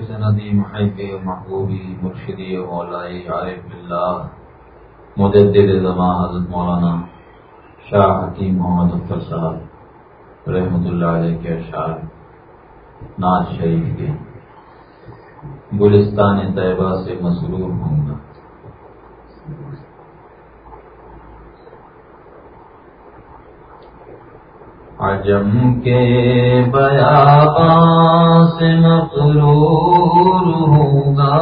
سندی، محب، محبوبی، مرشدی، مولائی، عارف اللہ مجدد زمان حضرت مولانا شاہ حکیم محمد اختر صاحب، رحمۃ اللہ علیہ کے اشعار ناز شریف کے۔ گلستان طیبہ سے مسرور ہوں گا۔ عجم کے بیاباں سے مقرور ہوں گا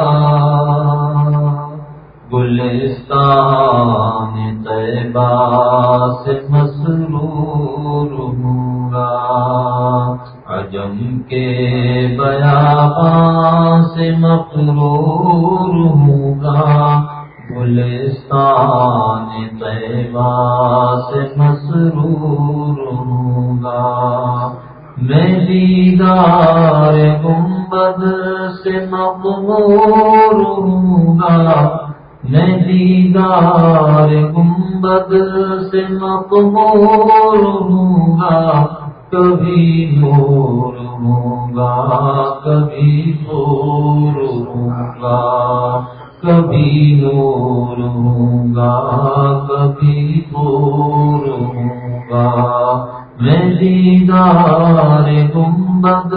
گلستان طیبہ سے مسرور ہوں گا عجم کے بیاباں سے مقرور ہوں گا گلستان طیبہ سے مسرور ہوں گا میں دیدار گنبد سے مقبور ہوں گا میں دیدار گنبد سے مقبور ہوں گا کبھی نور ہوں گا کبھی پور ہوں گا کبھی نور ہوں گا، کبھی پور ہوں گا۔ میں دیدار گنبد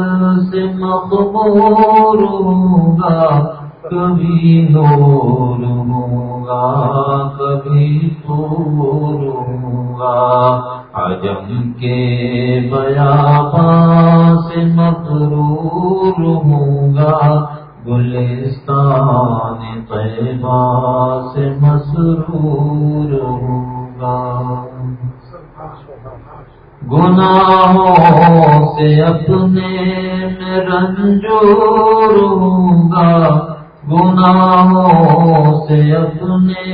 سے مقبور ہوں گا۔ کبھی نور ہوں گا، کبھی پور ہوں گا۔ عجم کے بیاباں سے مقرور ہوں گا۔ گلستان طیبہ سے مسرور ہوگا۔ گناہوں سے اپنے میں رنجور ہوں گا گناہوں سے اپنے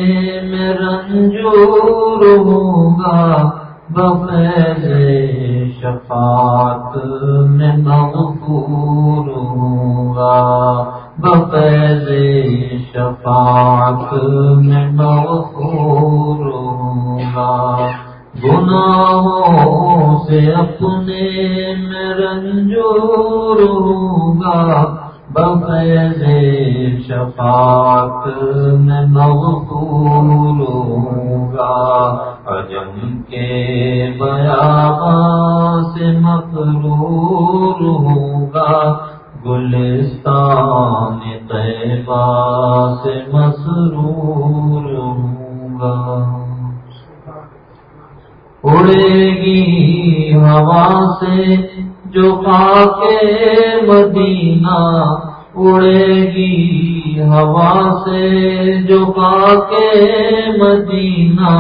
میں رنجور ہوں گا بفیض شفاعت میں مغفور ہوں گا بفیض شفاعت میں مغفور ہوں گا گناہوں سے اپنے میں رنجور ہوں گا بفیض شفاعت میں مغفور ہوں گا عجم کے بیاباں سے مقرور ہوں گا گلستان طیبہ سے مسرور ہوں گا اڑے گی ہوا سے جو کے مدینہ اڑے گی ہوا سے جو کے مدینہ،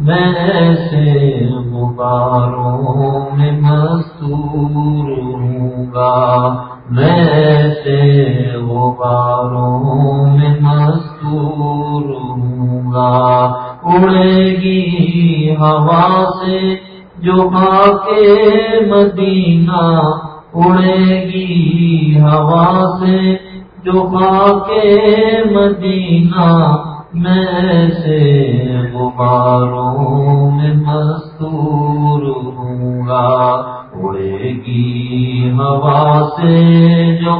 میں سے غباروں میں مستور ہوں گا میں سے غباروں میں مستور ہوں گا۔ اڑے گی ہوا سے جو کے مدینہ۔ اڑے گی ہوا سے جو کے مدینہ۔ میں سے غباروں میں مستور ہوں گا۔ اڑے گی ہوا سے جو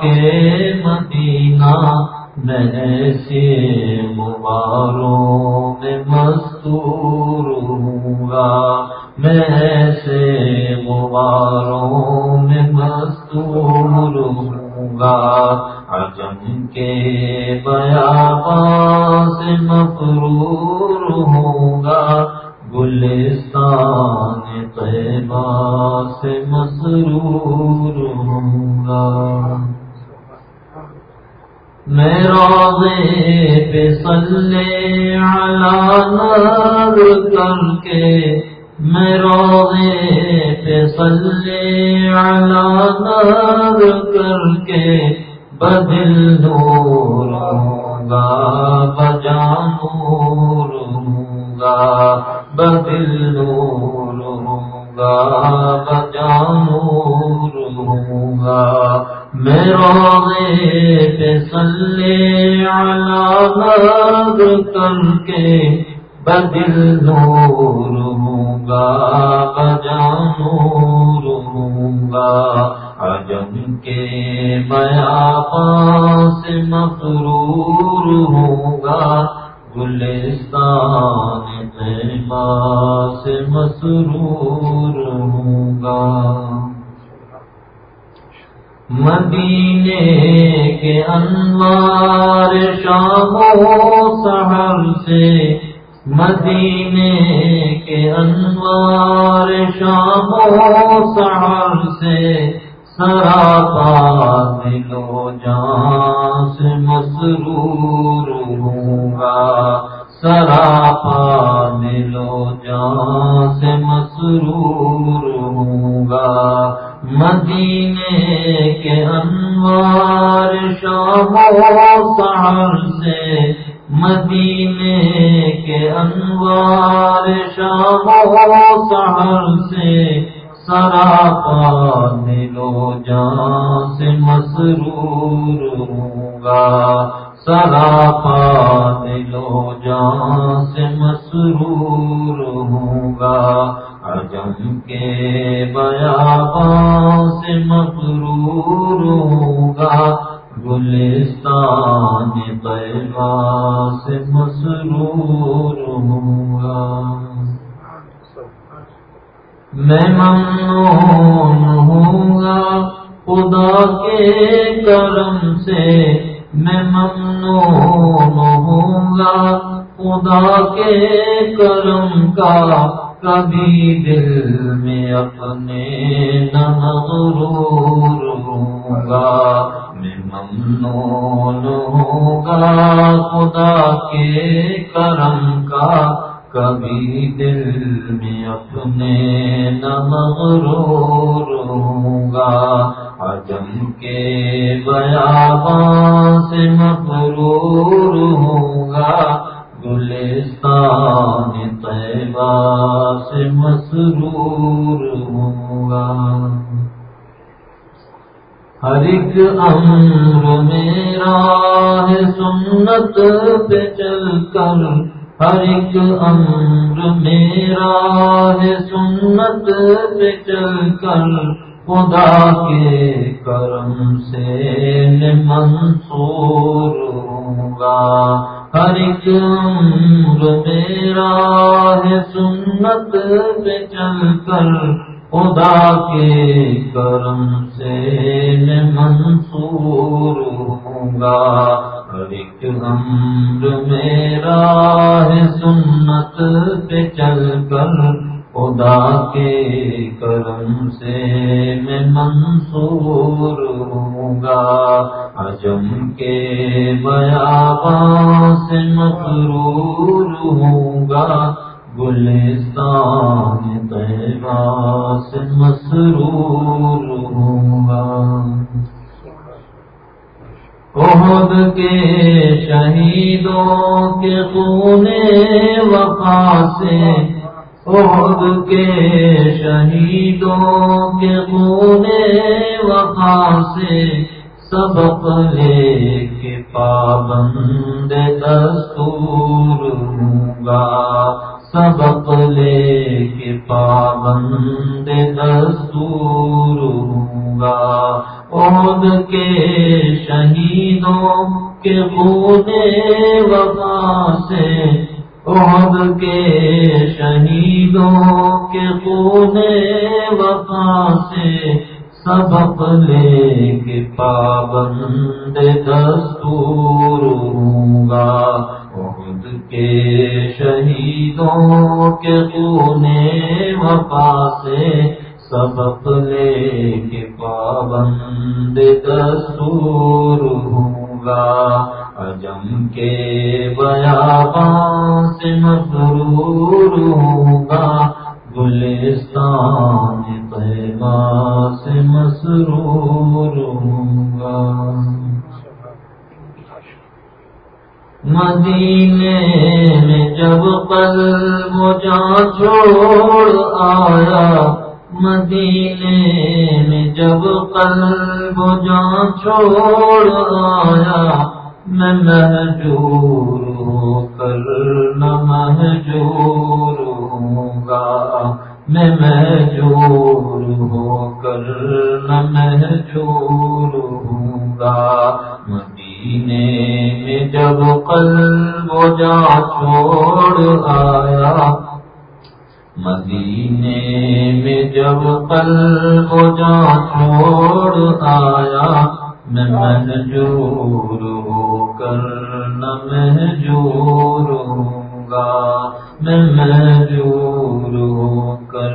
کے مدینہ۔ میں سے غباروں میں مستور ہوں گا۔ میں سے غباروں میں مستور ہوں گا۔ عجم کے بیاباں سے مقرور ہوں گا۔ گلستان طیبہ سے مسرور ہوں گا۔ میں روزے پہ صلی علی نظر کر کے میں روزے پہ صلی نظر کر کے بدل نور گا بجانور ہوں گا، بدل نور گا بجانور ہوں گا۔ میں روزے پہ صلی نظر کر کے بدل نور ہوں گا بجانور ہوں گا عجم کے بیاباں سے مغرور ہوں گا گلستان طیبہ سے مسرور ہوں گا مدینے کے انوار شام و سہر سے مدینے کے انوار شام و سہر سے سراپا دلو جان سے مسرور ہوں گا۔ سراپا دلو جان سے مسرور ہوں گا۔ مدینے کے انوار شام و سہر سے مدینے کے انوار شام و سہر سے سراپا دلو جان سے مسرور ہوں گا سراپا دلو جان سے مسرور ہوں گا عجم کے بیابان سے مغرور ہوگا۔ گلستان پیما سے مسرور ہوگا میں ممنون ہوں گا خدا کے کرم سے میں ممنون ہوں گا خدا کے کرم کا کبھی دل میں اپنے نغرور ہوں گا میں ممنون ہوں گا خدا کے کرم کا۔ کبھی دل میں اپنے نغرور ہوں گا عجم کے بیابان سے مغرور ہوں گا گلستان طیبہ سے مسرور ہوگا ہر ایک امر میرا ہے سنت پہ چل کر۔ ہر ایک امر میرا ہے سنت پہ چل کر۔ خدا کے کرم سے منصور عمر میرا ہے سنت پہ چل کر خدا کے کرم سے میں منصور ہوں گا۔ ایک عمر میرا ہے سنت پہ چل کر خدا کے کرم سے میں منصور ہوں گا۔ عجم کے بیابان سے مغرور ہوں گا۔ گلستان طیبہ سے مسرور ہوں گا۔ عہد کے شہیدوں کے خون وفا سے عہد کے شہیدوں کے خون وفا سے سبق لے کے پابند دستور ہوں گا۔ سبق لے کے پابند دستور ہوں گا۔ عہد کے شہیدوں کے خون وفا سے عہد کے شہیدوں کے خون وفا سے سبق لے کے پابند دستور ہوں گا۔ عہد کے شہیدوں کے خون وفا سے سبق لے کے پابند دستور ہوں گا۔ عجم کے بیابان سے مغرور ہوں گا گلستان پیما سے مسرور ہوں گا مدینے میں جب پل مجھا چھوڑ آیا، مدینے میں جب پل مجھا چھوڑ آیا میں محجور ہو کر نہ محجور ہوں گا میں محجور ہو کر نہ محجور ہوں گا مدینے میں جب قلب و جا چھوڑ آیا مدینے میں جب قلب و جا چھوڑ آیا میں محجور ہو کر نہ محجور ہوں گا میں محجور ہو کر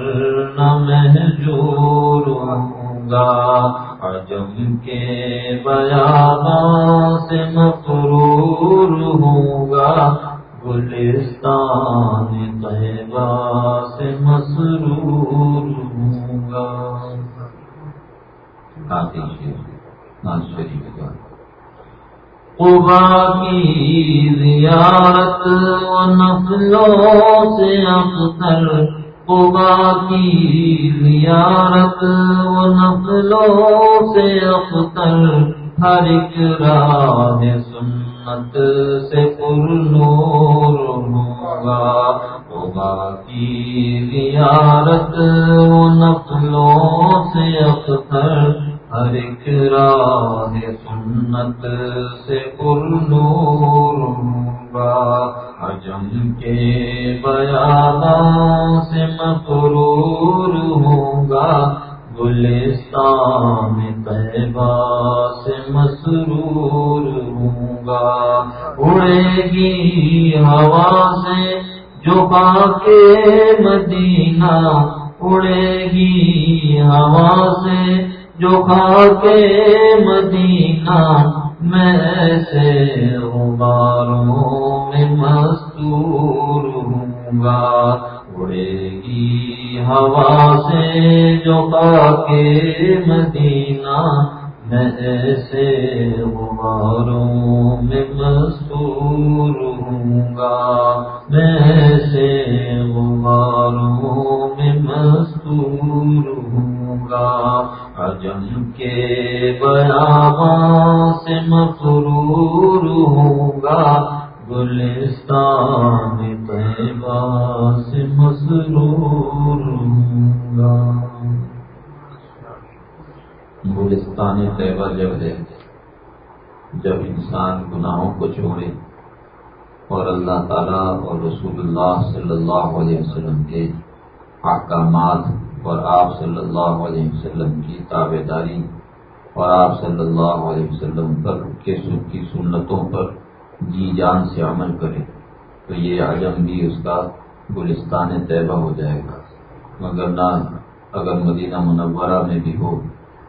نہ محجور ہوں گا عجم کے بیاباں سے مفرور ہوں گا گلستان طیبہ سے مسرور ہوں گا کافی شریف کا قبا کی زیارت و نفلوں سے اختر قبا کی زیارت و نفلوں سے اختر ہر ایک راہ سنت سے پر نور ہوگا۔ قبا کی زیارت و نفلوں سے اختر ہر ایک راہ سنت سے پر نور ہوگا حجم کے بیان سے مقرور ہوگا، گلستان طیبہ سے مسرور ہوگا۔ اڑے گی ہوا سے جو کے مدینہ، اڑے گی ہوا سے جو کے مدینہ میں سے غباروں میں مستور ہوں گا، اڑے گی ہوا سے جو کے مدینہ میں سے غباروں میں مستور ہوں گا۔ میں سے غباروں میں مستور ہوں گا۔ عجم کے بیاباں سے مفرور ہوگا، گلستان طیبہ سے مسرور ہوگا۔ گلستان طیبہ جب ہے جب انسان گناہوں کو چھوڑے اور اللہ تعالیٰ اور رسول اللہ صلی اللہ علیہ وسلم کے احکامات اور آپ صلی اللہ علیہ وسلم کی تابے داری اور آپ صلی اللہ علیہ وسلم پر کے کی سنتوں پر جی جان سے عمل کرے تو یہ عجم بھی اس کا گلستان طیبہ ہو جائے گا۔ مگر نہ، اگر مدینہ منورہ میں بھی ہو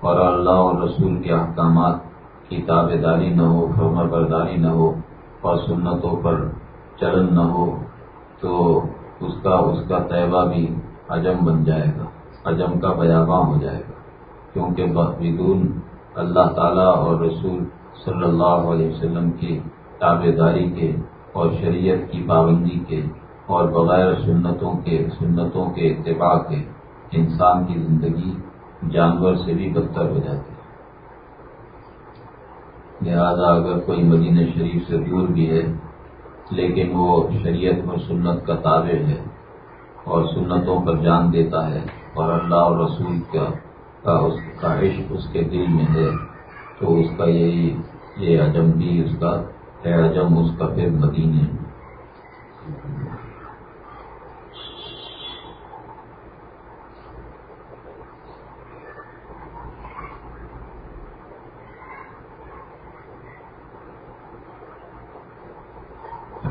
اور اللہ اور رسول کے احکامات کی تابے داری نہ ہو، فرما برداری نہ ہو اور سنتوں پر چلن نہ ہو تو اس کا اس کا طیبہ بھی عجم بن جائے گا۔ عجم کا بیاباں ہو جائے گا۔ کیونکہ بدون اللہ تعالیٰ اور رسول صلی اللہ علیہ وسلم کی تابے داری کے اور شریعت کی پابندی کے اور بغیر سنتوں کے سنتوں کے اتباع کے انسان کی زندگی جانور سے بھی بدتر ہو جاتی ہے۔ لہذا اگر کوئی مدینہ شریف سے دور بھی ہے، لیکن وہ شریعت اور سنت کا تابع ہے اور سنتوں پر جان دیتا ہے اور اللہ اور رسول کا کا اس کا عشق اس کے دل میں ہے، تو اس کا یہی، یہ عجم بھی اس کا ہے، عجم اس کا پھر مدینے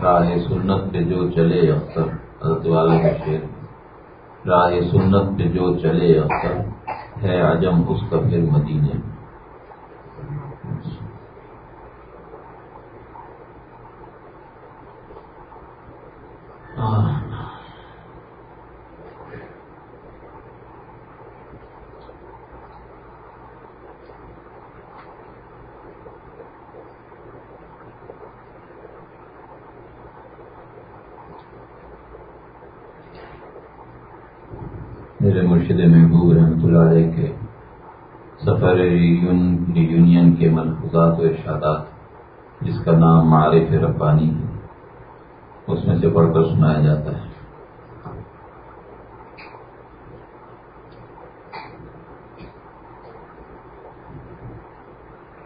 راہ سنت پہ جو چلے اختر حضرت والا کا شیر راہ سنت پہ جو چلے اکثر ہے عجم اس کا پھر مدینے ملفوظات و ارشادات جس کا نام معارف ربانی ہے، اس میں سے پڑھ کر سنایا جاتا ہے۔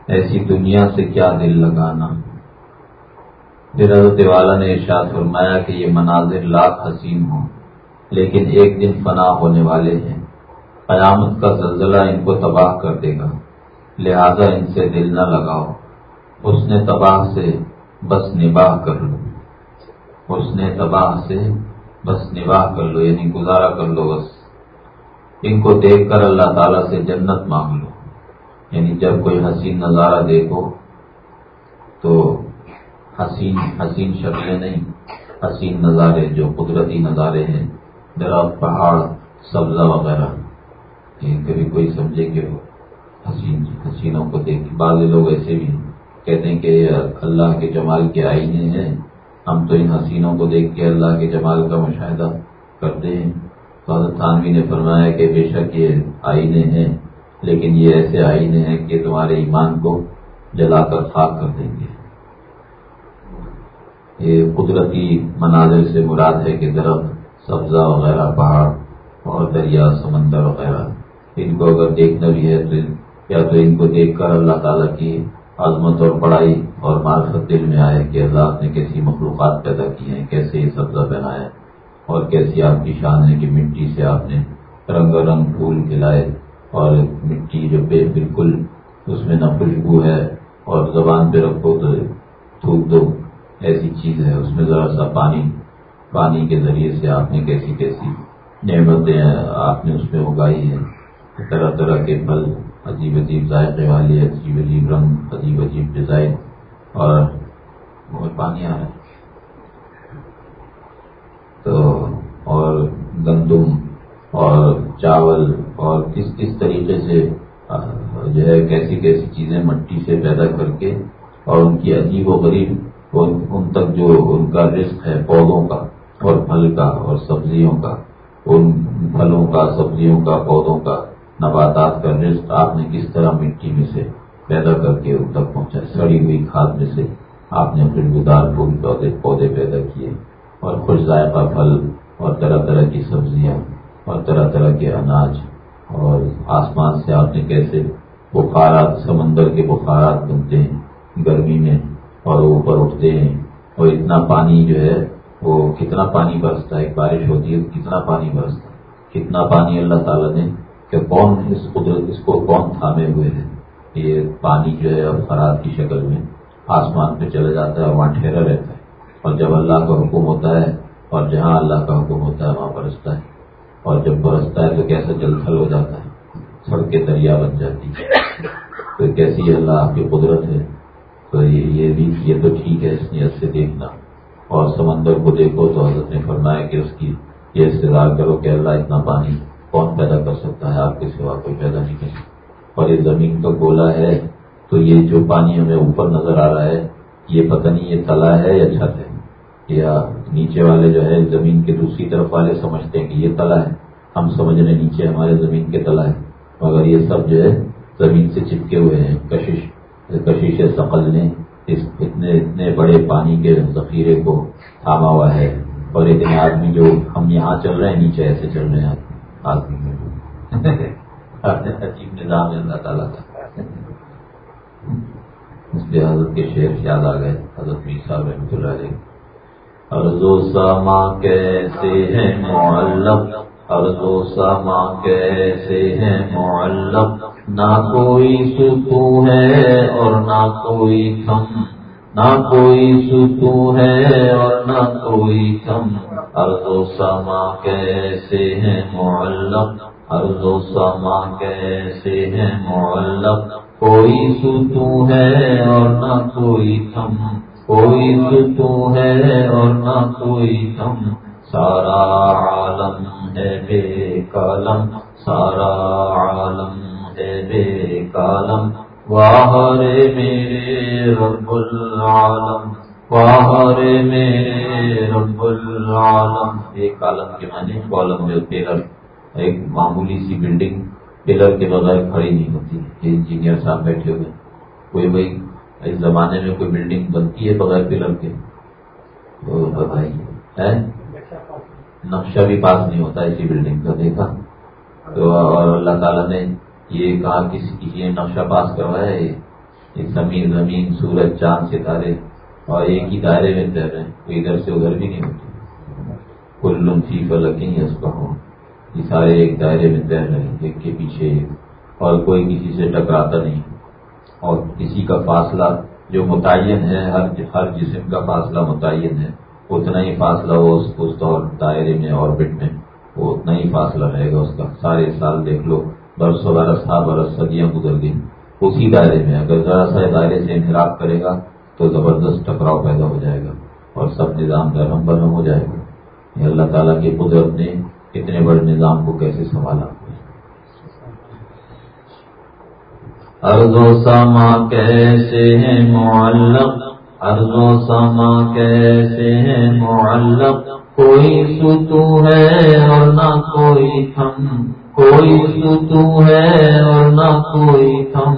ایسی دنیا سے کیا دل لگانا؟ پھر حضرت والا نے ارشاد فرمایا کہ یہ مناظر لاکھ حسین ہوں، لیکن ایک دن فنا ہونے والے ہیں۔ قیامت کا زلزلہ ان کو تباہ کر دے گا۔ لہذا ان سے دل نہ لگاؤ۔ اس نے تباہ سے بس نباہ کر لو۔ اس نے تباہ سے بس نباہ کر لو یعنی گزارا کر لو بس۔ ان کو دیکھ کر اللہ تعالیٰ سے جنت مانگ لو۔ یعنی جب کوئی حسین نظارہ دیکھو تو حسین حسین شکلیں نہیں، حسین نظارے جو قدرتی نظارے ہیں، درخت، پہاڑ، سبزہ وغیرہ۔ کبھی کوئی سمجھے کہ حسین حسینوں کو دیکھ بعض لوگ ایسے بھی کہتے ہیں کہ اللہ کے جمال کے آئینے ہیں۔ ہم تو ان حسینوں کو دیکھ کے اللہ کے جمال کا مشاہدہ کرتے ہیں۔ تو حضرت تھانوی نے فرمایا کہ بے شک یہ آئینے ہیں، لیکن یہ ایسے آئینے ہیں کہ تمہارے ایمان کو جلا کر خاک کر دیں گے۔ یہ قدرتی مناظر سے مراد ہے کہ درخت، سبزہ وغیرہ، پہاڑ اور دریا، سمندر وغیرہ۔ ان کو اگر دیکھنا بھی ہے تو یا تو ان کو دیکھ کر اللہ تعالیٰ کی عظمت اور پڑھائی اور معرفت دل میں آئے کہ اللہ نے کیسی مخلوقات پیدا کی ہیں، کیسے یہ سبزہ بنایا اور کیسی آپ کی شان ہے کہ مٹی سے آپ نے رنگ رنگ پھول کھلائے اور مٹی جو پہ بالکل اس میں نہ خوشبو ہے اور زبان پہ رکھو تو تھوک دو ایسی چیز ہے۔ اس میں ذرا سا پانی پانی کے ذریعے سے آپ نے کیسی کیسی نعمتیں آپ نے اس میں اگائی ہیں۔ طرح طرح کے پھل عجیب عجیب ذائقے والے عجیب عجیب رنگ، عجیب عجیب ڈیزائن اور پانی آ رہا ہے تو اور گندم اور چاول اور کس کس طریقے سے جو ہے کیسی کیسی چیزیں مٹی سے پیدا کر کے اور ان کی عجیب و غریب ان تک جو ان کا رزق ہے، پودوں کا اور پھل کا اور سبزیوں کا، ان پھلوں کا، سبزیوں کا، پودوں کا نباتات کا رزق آپ نے کس طرح مٹی میں سے پیدا کر کے ان تک پہنچا سڑی ہوئی کھاد میں سے آپ نے خوشبودار پھول پودے پودے پیدا کیے اور خوش ذائقہ پھل اور طرح طرح کی سبزیاں اور طرح طرح کے اناج اور آسمان سے آپ نے کیسے بخارات، سمندر کے بخارات بنتے ہیں، گرمی میں اور وہ اوپر اٹھتے ہیں اور اتنا پانی جو ہے، وہ کتنا پانی برستا ہے؟ ایک بارش ہوتی ہے کتنا پانی برستا ہے؟ کتنا پانی اللہ تعالیٰ نے کہ کون اس قدرت اس کو کون تھامے ہوئے ہیں۔ یہ پانی جو ہے اب خراب کی شکل میں آسمان پہ چلا جاتا ہے وہاں ٹھہرا رہتا ہے۔ اور جب اللہ کا حکم ہوتا ہے اور جہاں اللہ کا حکم ہوتا ہے، وہاں برستا ہے۔ اور جب برستا ہے تو کیسا جل تھل ہو جاتا ہے؟ سڑکیں دریا بن جاتی ہے تو کیسی اللہ آپ کی قدرت ہے؟ تو یہ بھی یہ تو ٹھیک ہے اس نیت سے دیکھنا۔ اور سمندر کو دیکھو تو حضرت نے فرمایا کہ اس کی یہ استدار کرو کہ اللہ اتنا پانی کون پیدا کر سکتا ہے؟ آپ کے سوا کوئی پیدا نہیں کر سکتا۔ اور یہ زمین کا گولا ہے، تو یہ جو پانی ہمیں اوپر نظر آ رہا ہے، یہ پتہ نہیں یہ تلا ہے یا چھت ہے۔ یا نیچے والے جو ہے، زمین کے دوسری طرف والے سمجھتے ہیں کہ یہ تلا ہے۔ ہم سمجھ رہے نیچے ہمارے زمین کے تلا ہے۔ مگر یہ سب جو ہے، زمین سے چپکے ہوئے ہیں۔ کشش کشش سقل نے اس اتنے اتنے بڑے پانی کے ذخیرے کو تھاما ہوا ہے۔ اور اتنے آدمی جو ہم یہاں چل رہے ہیں، نیچے ایسے چل رہے ہیں۔ آدمی عجیب نظام ہے اللہ تعالیٰ کا۔ اس لیے حضرت کے شعر یاد آ گئے، حضرت میر صاحب رحمۃ اللہ علیہ ارض و سما کیسے ہیں معلق؟ ارض و سما کیسے ہیں معلق؟ نہ کوئی ستو ہے اور نہ کوئی تھم۔ نہ کوئی ستو ہے اور نہ کوئی تھم۔ ارض و سما کیسے ہیں معلق؟ ارض و سما کیسے ہیں معلق؟ کوئی ستو ہے اور نہ کوئی تھم کوئی ستو ہے اور نہ کوئی تھم سارا عالم ہے بے قلم، سارا عالم ہے بے کالم واہرے میرے رب العالم واہرے رب العالم، ایک کالم کے معنی کالم جو پلر ایک معمولی سی بلڈنگ پلر کے بغیر کھڑی نہیں ہوتی، یہ انجینئر صاحب بیٹھے ہوئے کوئی بھائی، اس زمانے میں کوئی بلڈنگ بنتی ہے بغیر پلر کے؟ تو بتائیے نقشہ بھی پاس نہیں ہوتا اسی بلڈنگ کا، دیکھا؟ تو اور اللہ تعالیٰ نے یہ کہا کسی یہ نقشہ پاس کروایا ہے؟ یہ زمین زمین، سورج، چاند، ستارے۔ اور ایک ہی دائرے میں تیر رہے ہیں ادھر سے ادھر بھی نہیں ہوتے۔ کل لمفی فلکی اس کا ہو یہ سارے ایک دائرے میں تیر رہے ہیں، ایک کے پیچھے ایک۔ اور کوئی کسی سے ٹکراتا نہیں۔ اور کسی کا فاصلہ جو متعین ہے، ہر ہر جسم کا فاصلہ متعین ہے، اتنا ہی فاصلہ ہو اس دور دائرے میں آربٹ میں۔ وہ اتنا ہی فاصلہ رہے گا اس کا۔ سارے سال دیکھ لو، برسوں برس ہر برس صدیاں گزر گئی اسی دائرے میں، اگر ذرا سا دائرے سے انحراف کرے گا تو زبردست ٹکراؤ پیدا ہو جائے گا اور سب نظام درہم برہم ہو جائے گا۔ یہ اللہ تعالیٰ کی قدرت نے اتنے بڑے نظام کو کیسے سنبھالا؟ ارض و سما کیسے ہیں معلق؟ ارض و سما کیسے ہیں معلق؟ کوئی ستو ہے اور نہ کوئی تھم۔ کوئی ستو ہے اور نہ کوئی تھم۔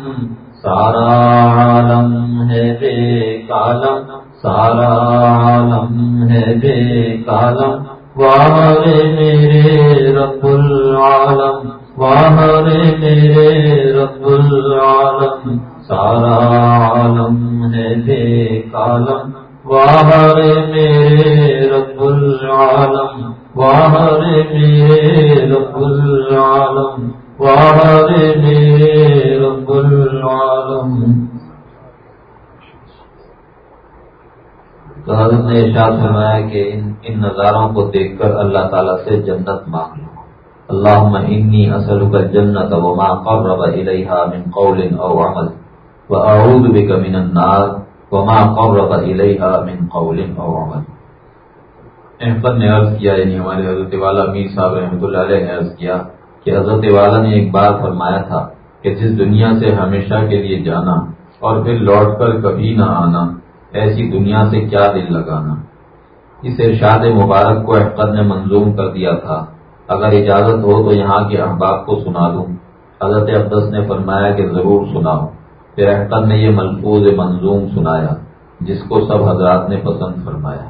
سارا عالم ہے بے کالم سارا عالم ہے بے کالم وارے میرے رب العالم وارے میرے رب العالم سارا عالم ہے بے کالم واہر میرے رب العالم واہر میرے رب العالم واہر میرے رب العالم تو حضرت نے ارشاد فرمایا کہ ان نظاروں کو دیکھ کر اللہ تعالیٰ سے جنت مانگ لو۔ اللہ انی اصل کا جنت وما قرب الیہا من قول او عمل واعوذ بک من النار وما قرب الیہا من قول او عمل۔ احمد نے عرض کیا یعنی ہمارے حضرت والا میر صاحب رحمۃ اللہ علیہ نے عرض کیا کہ حضرت والا نے ایک بار فرمایا تھا کہ جس دنیا سے ہمیشہ کے لیے جانا اور پھر لوٹ کر کبھی نہ آنا ایسی دنیا سے کیا دل لگانا۔ اس ارشاد مبارک کو احمد نے منظوم کر دیا تھا۔ اگر اجازت ہو تو یہاں کے احباب کو سنا دوں۔ حضرت عبدس نے فرمایا کہ ضرور سناؤ۔ پھر احمد نے یہ ملفوظ منظوم سنایا، جس کو سب حضرات نے پسند فرمایا۔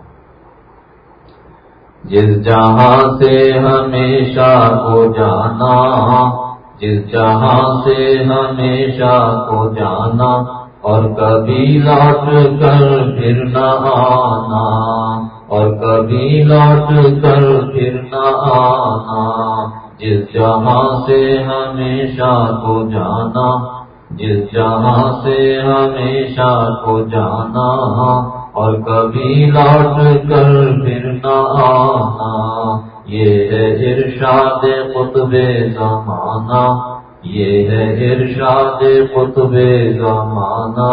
جس جہاں سے ہمیشہ کو جانا، جس جہاں سے ہمیشہ کو جانا اور کبھی لوٹ کر پھر نہ آنا، اور کبھی لوٹ کر پھر نہ آنا۔ جس جہاں سے ہمیشہ کو جانا، جس جہاں سے ہمیشہ کو جانا، اور کبھی لوٹ کر پھر نہ آنا۔ یہ ہے ارشاد قطب زمانہ۔ یہ ہے ارشاد قطب زمانہ،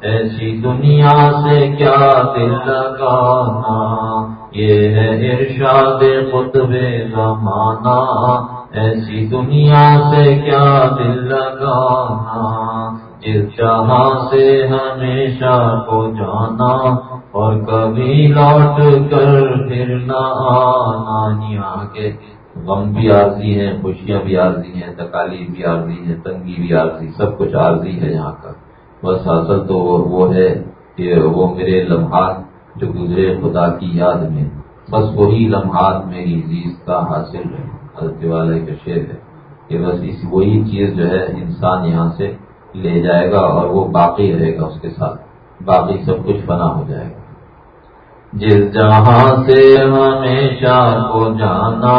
ایسی دنیا سے کیا دل لگانا؟ یہ ہے ارشاد قطب زمانہ، ایسی دنیا سے کیا دل لگانا؟ جس جہاں سے ہمیشہ کو جانا، اور کبھی لوٹ کر پھر نہ آنا کے غم بھی عارضی ہیں، خوشیاں بھی عارضی ہیں، تکالیف بھی عارضی ہیں، تنگی بھی عارضی، سب کچھ عارضی ہے یہاں کا۔ بس حاصل تو وہ ہے کہ وہ میرے لمحات جو گزرے خدا کی یاد میں۔ بس وہی لمحات میری عزیز کا حاصل ہے، حضرت والے کا شعر ہے کہ بس اس وہی چیز جو ہے انسان یہاں سے لے جائے گا اور وہ باقی رہے گا اس کے ساتھ۔ باقی سب کچھ فنا ہو جائے گا۔ جس جہاں سے ہمیشہ کو جانا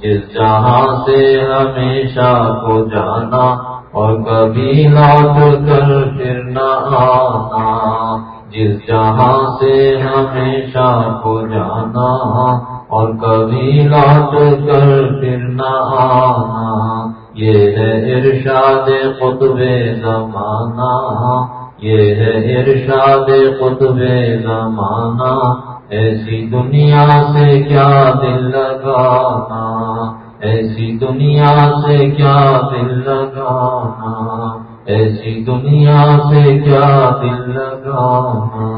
جس جہاں سے ہمیشہ کو جانا اور کبھی لوٹ کر پھر نہ آنا جس جہاں سے ہمیشہ کو جانا اور کبھی لوٹ کر پھر نہ آنا یہ ہے ارشاد قطب زمانہ یہ ہے ارشاد قطب زمانہ، ایسی دنیا سے کیا دل لگانا؟ ایسی دنیا سے کیا دل لگانا؟ ایسی دنیا سے کیا دل لگانا؟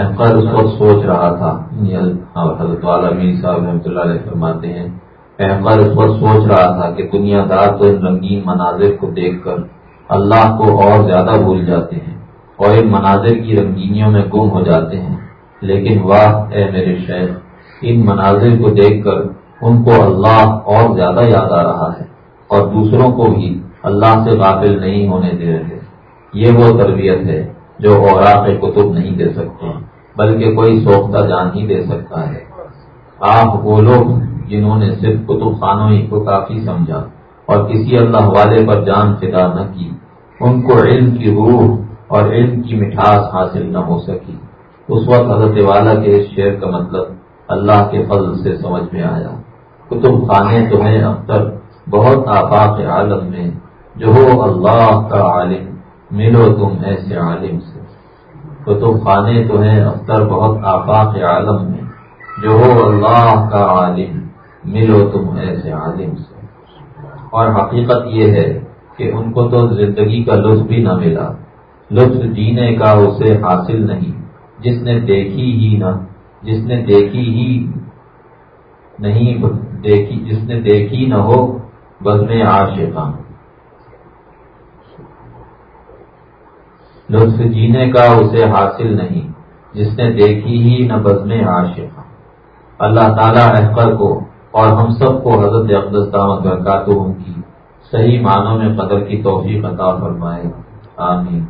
احمد اس وقت سوچ رہا تھا حضرت والا میر صاحب رحمۃ اللہ علیہ فرماتے ہیں احمد اس وقت سوچ رہا تھا کہ دنیا دار تو ان رنگین مناظر کو دیکھ کر اللہ کو اور زیادہ بھول جاتے ہیں اور ان مناظر کی رنگینیوں میں گم ہو جاتے ہیں۔ لیکن واہ، اے میرے شیخ، ان مناظر کو دیکھ کر ان کو اللہ اور زیادہ یاد آ رہا ہے اور دوسروں کو بھی اللہ سے غافل نہیں ہونے دے رہے۔ یہ وہ تربیت ہے جو اوراق کتب نہیں دے سکتے بلکہ کوئی سوختہ جان ہی دے سکتا ہے۔ آپ وہ لوگ جنہوں نے صرف کتب خانوں ہی کو کافی سمجھا۔ اور کسی اللہ والے پر جان فدا نہ کی۔ ان کو علم کی روح اور علم کی مٹھاس حاصل نہ ہو سکی۔ اس وقت حضرت والا کے اس شعر کا مطلب اللہ کے فضل سے سمجھ میں آیا۔ کتب خانے تو ہیں اختر بہت آفاق عالم میں، جو ہو اللہ کا عالم، ملو تم ایسے عالم سے۔ کتب خانے تو ہیں اختر بہت آفاق عالم میں، جو ہو اللہ کا عالم، ملو تم ایسے عالم سے۔ اور حقیقت یہ ہے کہ ان کو تو زندگی کا لطف بھی نہ ملا۔ لطف جینے کا اسے حاصل نہیں۔ جس نے دیکھی ہی نہ، جس نے دیکھی ہی نہیں، دیکھی، جس نے دیکھی نہ ہو بس میں عاشقاں لطف جینے کا اسے حاصل نہیں۔ جس نے دیکھی ہی نہ بز میں عاشقاں اللہ تعالیٰ احقر کو اور ہم سب کو حضرت اقدس دامت برکاتوں کی صحیح معنوں میں قدر کی توفیق عطا فرمائے۔ آمین۔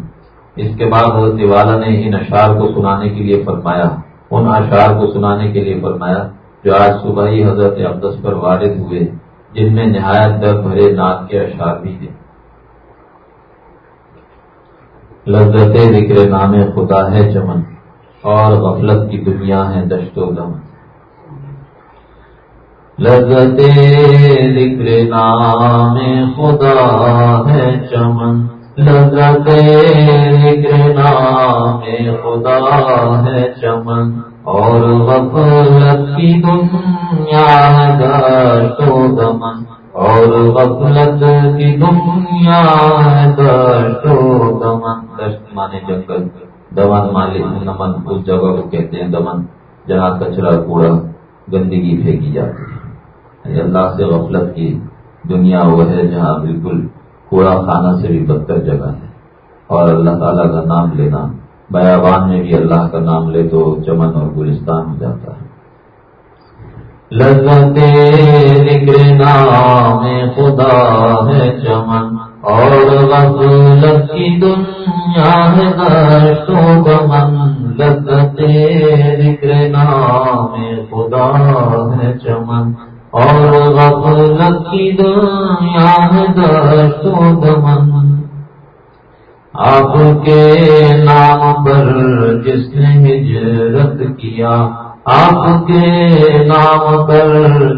اس کے بعد حضرت والا نے ان اشعار کو سنانے کے لیے فرمایا۔ ان اشعار کو سنانے کے لیے فرمایا جو آج صبح ہی حضرت اقدس پر وارد ہوئے، جن میں نہایت در بھرے نعت کے اشعار بھی ہیں۔ لذت ذکر نام خدا ہے چمن اور غفلت کی دنیا ہے دشت و دمن۔ لگتے ذکر نام خدا ہے چمن۔ لگتے ذکر نام خدا ہے چمن۔ اور غفلت کی دنیا تو دمن۔ اور غفلت کی دنیا تو دمن۔ دشت مانے جنگل۔ دمن مالک نمن اس جگہ کو کہتے ہیں دمن۔ جہاں کچرا کوڑا گندگی پھینکی جاتی ہے۔ یعنی اللہ سے غفلت کی دنیا وہ ہے جہاں بالکل کوڑا خانہ سے بھی بدتر جگہ ہے۔ اور اللہ تعالیٰ کا نام لینا، بیابان میں بھی اللہ کا نام لے تو چمن اور گلستان ہو جاتا ہے۔ نام خدا ہے چمن، اور غفلت کی دنیا ہے لگتے ذکر نام خدا ہے چمن اور غفلت کی دنیا دمن آپ کے نام پر جس نے ہجرت کیا، آپ کے نام پر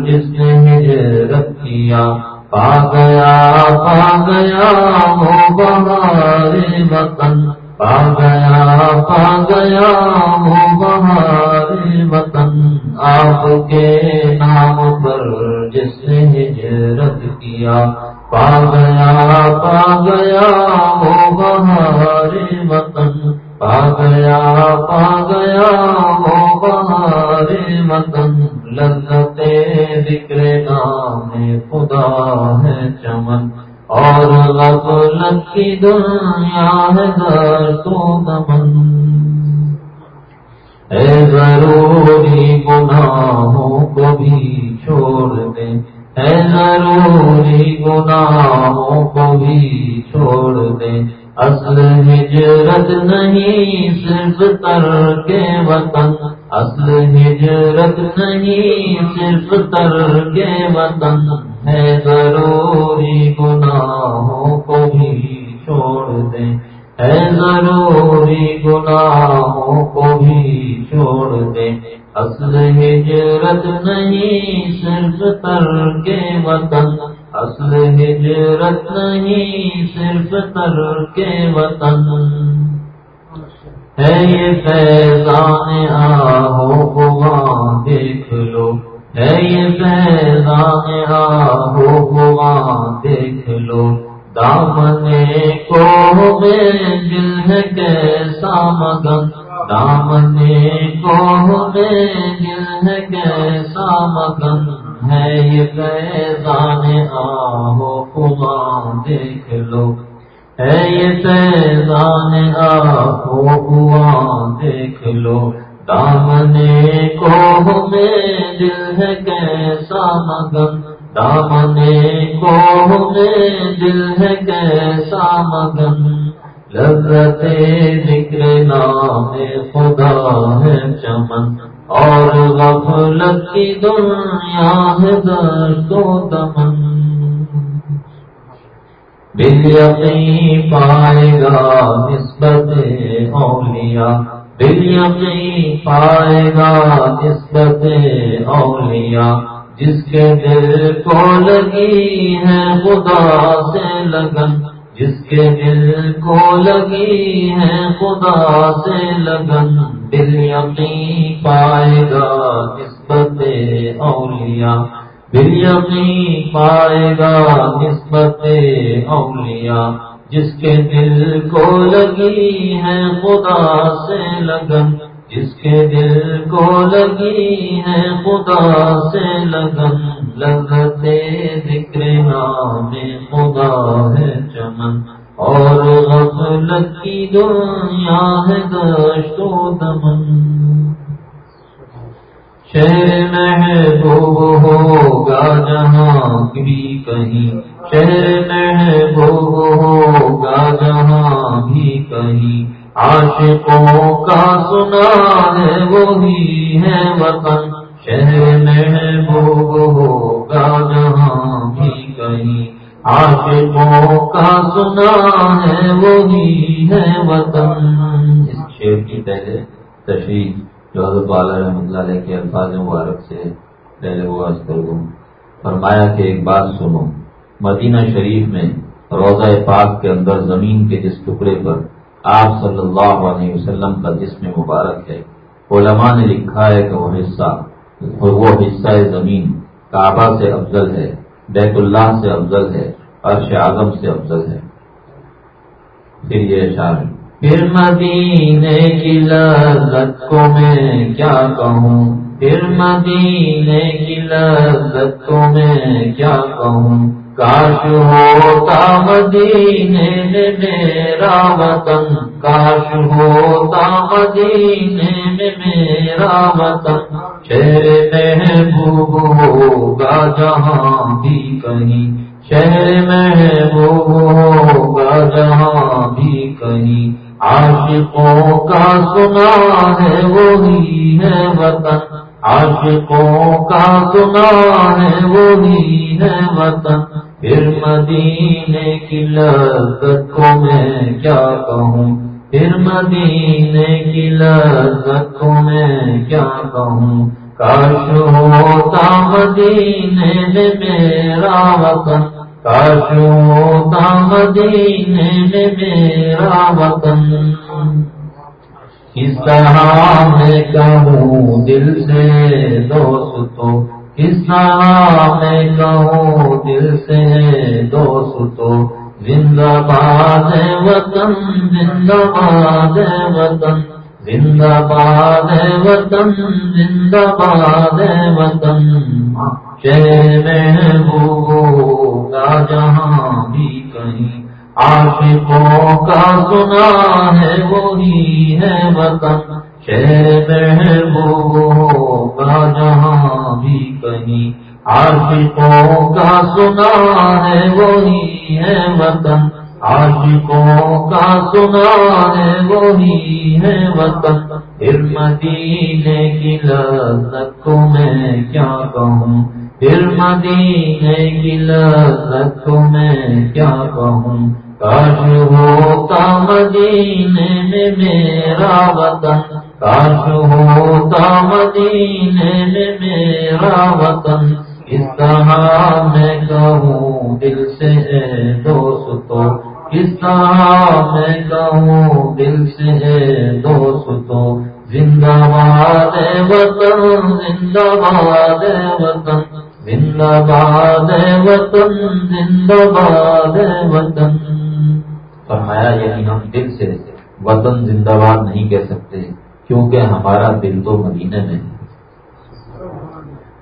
جس نے ہجرت کیا، پا گیا پا گیا ہو بہارے وطن۔ پا گیا پا گیا ہو بہارے وطن آپ کے نام پر جس نے ہجرت کیا پا گیا پا گیا ہو بہارے وطن پا گیا پا گیا ہو بہارے وطن لگتے ذکر نام خدا ہے چمن اور غفلت کی دنیا ہے در تو دمن۔ اے ضروری گناہوں کو بھی چھوڑ دے۔ اے ضروری گناہوں کو بھی چھوڑ دے۔ اصل ہجرت نہیں صرف تر کے وطن۔ اصل ہجرت نہیں صرف تر کے وطن۔ ہے ضروری گناہوں کو بھی چھوڑ دیں۔ ہے ضروری گناہوں کو بھی چھوڑ دے اصل ہجرت نہیں صرف تر کے وطن۔ اصل ہجرت نہیں صرف تر کے وطن۔ ہے یہ فیضان آہو گواں دیکھ لو۔ ہے یہ فیضان آہو گواں دیکھ لو دامنے کو میں دل ہے کیسا مگن۔ دامنے کو میں دل ہے کیسا مگن۔ ہے یہ فیضان آہو کما دیکھ لو۔ ہے یہ فیضان آہو کما دیکھ لو۔ دامنے کو میں دل ہے کیسا مگن۔ دامنے کو میں دل ہے کیسا مگن۔ لذت ذکر نام خدا ہے چمن۔ اور غفلت کی دنیا ہے درد و دمن۔ بل یقین پائے گا نسبت اولیاء۔ بل یقین پائے گا نسبت اولیاء۔ جس کے دل کو لگی ہے خدا سے لگن۔ جس کے دل کو لگی ہے خدا سے لگن۔ دل یقین پائے گا نسبت اولیاء۔ دل یقین پائے گا نسبت اولیاء۔ جس کے دل کو لگی ہے خدا سے لگن، جس کے دل کو لگی ہے خدا سے لگن لگتے ذکر نام خدا ہے چمن۔ اور غفلت کی دنیا ہے گشت و دمن۔ شہر محبوب ہوگا جہاں بھی کہیں۔ شہر محبوب ہوگا جہاں بھی کہیں عاشقوں کا سنا ہے وہی ہے وطن شہر محبوب ہوگا جہاں بھی کہیں عاشقوں کا سنا ہے وہی ہے وطن اس شعر کی پہلے تشریح جو حضرت والا رحمۃ اللہ علیہ کے الفاظ مبارک سے پہلے وہ کر دوں فرمایا کہ ایک بات سنو مدینہ شریف میں روزہ پاک کے اندر زمین کے جس ٹکڑے پر آپ صلی اللہ علیہ وسلم کا جسم مبارک ہے، علماء نے لکھا ہے کہ وہ حصہ وہ حصہ زمین کعبہ سے افضل ہے، بیت اللہ سے افضل ہے، عرش اعظم سے افضل ہے۔ پھر یہ اشار پھر مدینے کی لذت کو میں کیا کہوں؟ پھر مدینے کی لذت کو میں کیا کہوں؟ کاش ہوتا مدینے میں میرا وطن کاش ہوتا مدینے میں میرا وطن۔ شہر محبوب ہوگا جہاں بھی کہیں۔ شہر محبوب ہوگا جہاں بھی کہیں۔ عاشقوں کا سنا ہے وہی ہے وطن۔ عاشقوں کا سنا ہے وہی ہے وطن۔ پھر مدینے کی لذت کو میں کیا کہوں؟ پھر مدینے کی لذت کو میں کیا کہوں؟ کاش ہوتا مدینے میں میرا وطن۔ کاش ہوتا مدینے میں میرا وطن۔ کس طرح میں کہوں دل سے دوستوں کس طرح میں کہوں دل سے دوست تو۔ زندہ باد وطن زندہ باد وطن۔ زندہ باد وطن زندہ باد وطن۔ شہر محبوب کا جہاں بھی کہیں۔ عاشقوں کا سنا ہے وہی ہے وطن، شہر محبوب جہاں بھی کہیں۔ عاشقوں کا سنا ہے وہی ہے وطن عاشقوں کا سنا ہے وہی ہے وطن۔ پھر مدینے کی لذت کو میں کیا کہوں؟ پھر مدینے کی لذت کو میں کیا کہوں؟ کاش ہوتا مدینے میں میرا وطن، کاش ہوتا مدینے میں میرا وطن۔ اس طرح میں کہوں دل سے ہے دوست کس طرح میں کہوں دل سے ہے دوست، زندہ باد وطن، زندہ باد وطن۔ زندہ باد وطن، زندہ باد وطن۔ فرمایا یعنی ہم دل سے وطن زندہ باد نہیں کہہ سکتے، کیونکہ ہمارا دل تو مدینے میں ہے۔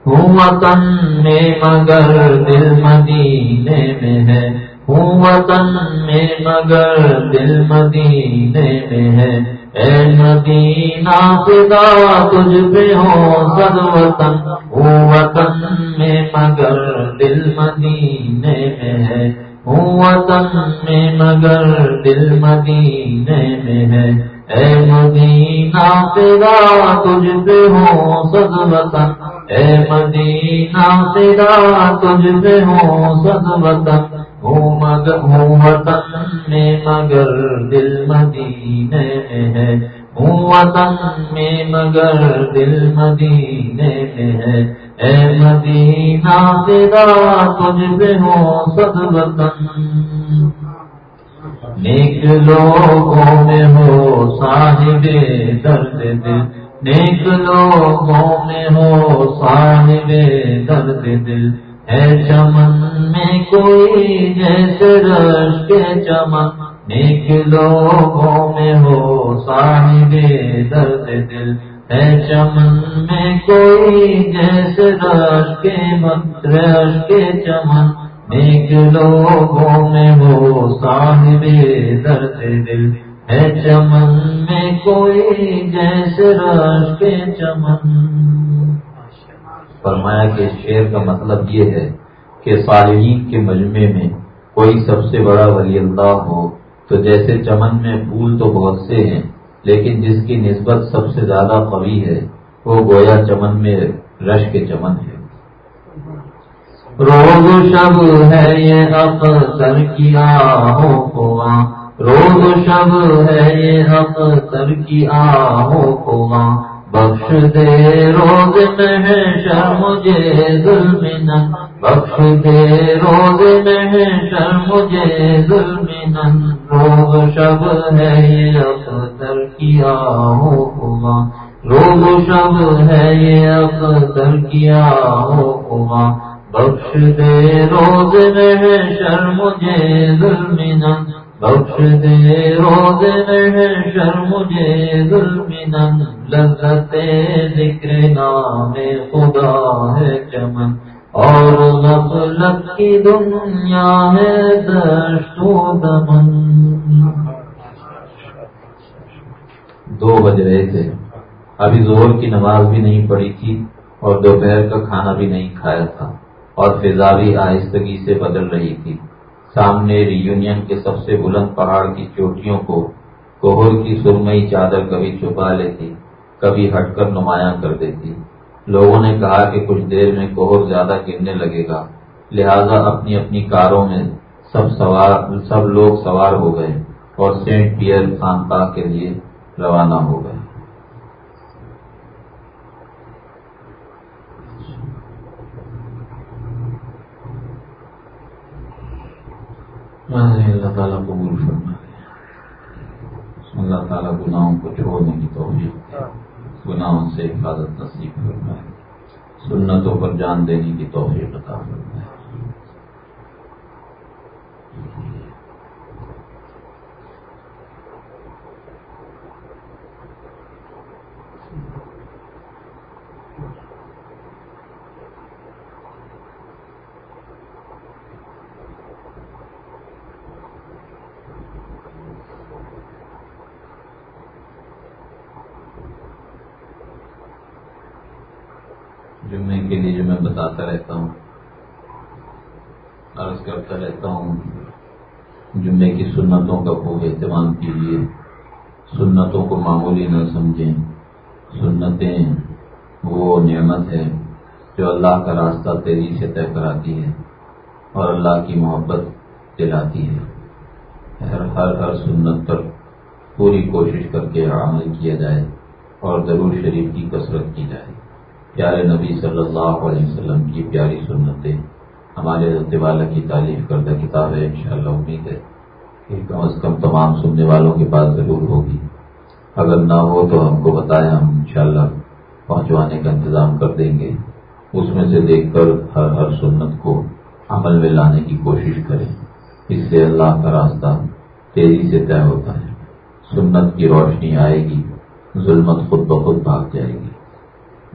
وطن میں مگر دل مدینے میں ہے۔ ہوں وطن میں مگر دل مدینے میں ہے۔ اے مدینہ خدا، تجھ پہ ہو سد وطن او وطن میں مگر دل مدینے میں ہے۔ او وطن میں مگر دل مدینے میں ہے۔ اے مدینہ خدا، تجھ پہ ہو سد وطن اے مدینہ فدا تجھ پہ ہو سد وطن ہوں وطن میں مگر دل مدینے میں ہے۔ ہوں وطن میں مگر دل مدینے میں ہے۔ اے مدینہ تیرا تجھ پہ ہو سد وطن۔ نیک لوگوں میں ہو صاحب درد دل۔ نیک لوگوں میں ہو صاحب درد دل۔ ہے چمن میں کوئی جیسے رش کے چمن نیک لوگوں میں ہو صاحب درد دل ہے چمن میں کوئی جیسے رش کے رش کے چمن نیک لوگوں میں ہو صاحب درد دل ہے چمن میں کوئی جیسے رش کے چمن۔ فرمایا کہ شعر کا مطلب یہ ہے کہ صالحین کے مجمع میں کوئی سب سے بڑا ولی اللہ ہو، تو جیسے چمن میں پھول تو بہت سے ہیں، لیکن جس کی نسبت سب سے زیادہ قوی ہے، وہ گویا چمن میں رش کے چمن ہے۔ روز شب ہے یہ اختر کی آہو کو روز شب ہے یہ اختر کی آہو کو بخش دے روز میں شر مجھے ظلم بخش دے روز میں شر مجھے ظلم روز شب ہے یہ اختر کیا ہوا روز شب ہے یہ اختر کیا ہوا بخش دے روز میں شر مجھے ظلم بخش دے روز شر، مجھے ظلم لذت ذکر نام خدا ہے چمن۔ اور غفلت کی دنیا ہے دشت و دمن۔ دو بج رہے تھے۔ ابھی زور کی نماز بھی نہیں پڑی تھی اور دوپہر کا کھانا بھی نہیں کھایا تھا اور فضا بھی آہستگی سے بدل رہی تھی۔ سامنے ریونین کے سب سے بلند پہاڑ کی چوٹیوں کو کوہر کی سرمئی چادر کبھی چھپا لیتی، کبھی ہٹ کر نمایاں کر دیتی۔ لوگوں نے کہا کہ کچھ دیر میں کوہر زیادہ گرنے لگے گا، لہذا اپنی اپنی کاروں میں سب سوار، سب لوگ سوار ہو گئے اور سینٹ پیئر خانقاہ کے لیے روانہ ہو گئے۔ اللہ تعالیٰ قبول فرما اللہ تعالیٰ گناہوں کو چھوڑنے کی توفیق گناہوں سے حفاظت نصیب فرمائے۔ سنتوں پر جان دینے کی توفیق عطا فرمائے جمعے کے لیے جو میں بتاتا رہتا ہوں، عرض کرتا رہتا ہوں، جمعے کی سنتوں کا خوب اہتمام کیجیے، سنتوں کو معمولی نہ سمجھیں۔ سنتیں وہ نعمت ہے جو اللہ کا راستہ تیزی سے طے کراتی ہے اور اللہ کی محبت دلاتی ہے ہر ہر ہر سنت پر پوری کوشش کر کے عمل کیا جائے اور ضرور شریف کی کثرت کی جائے۔ پیارے نبی صلی اللہ علیہ وسلم کی پیاری سنتیں، ہمارے رد والا کی تعریف کردہ کتاب ہے، انشاءاللہ امید ہے کہ کم از کم تمام سننے والوں کے پاس ضرور ہوگی۔ اگر نہ ہو تو ہم کو بتائیں، ہم انشاءاللہ پہنچوانے کا انتظام کر دیں گے۔ اس میں سے دیکھ کر ہر ہر سنت کو عمل میں لانے کی کوشش کریں۔ اس سے اللہ کا راستہ تیزی سے طے ہوتا ہے۔ سنت کی روشنی آئے گی، ظلمت خود بخود بھاگ جائے گی۔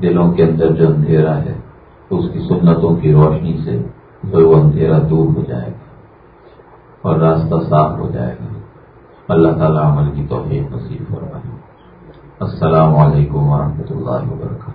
دلوں کے اندر جو اندھیرا ہے، اس کی سنتوں کی روشنی سے تو وہ اندھیرا دور ہو جائے گا اور راستہ صاف ہو جائے گا۔ اللہ تعالیٰ عمل کی توفیق نصیب ہے السلام علیکم ورحمۃ اللہ وبرکاتہ۔